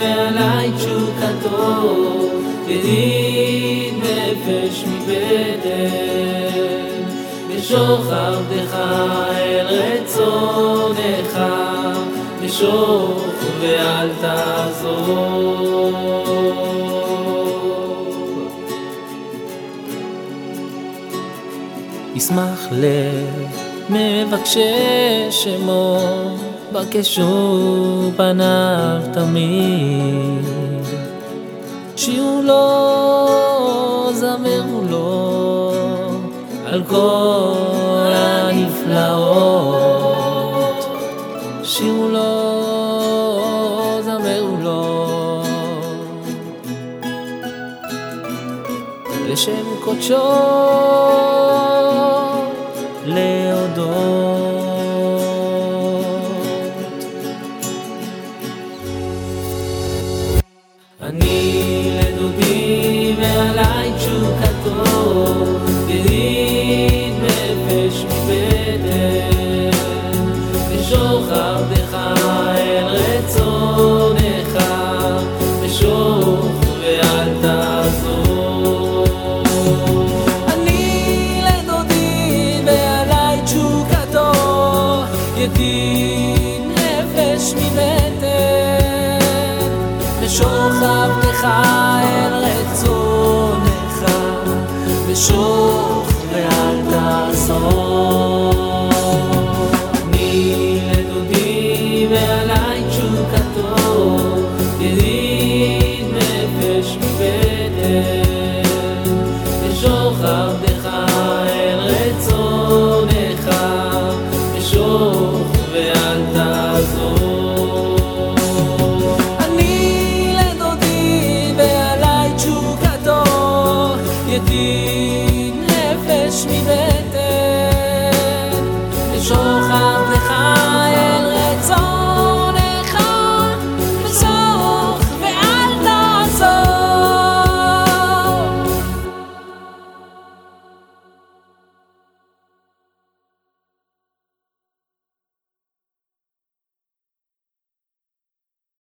ועלי תשוקתו, ידיד נפש מבטן, בשוך אל רצונך, בשוך ואל תעזור. ישמח לב מבקשי שמו, בקשו פניו תמיד. שירו לו, זמרו לו, על כל הנפלאות. שירו לו, זמרו לו, לשם קודשו. להודות. אני לדודי ועלי תשוקתו, ידיד נפש מבטן, ושוחר בך אל רצונך, ושוך ואל תעזור. ידין נפש מבטן, ושוכבתך אל רצונך, ושוכבתך que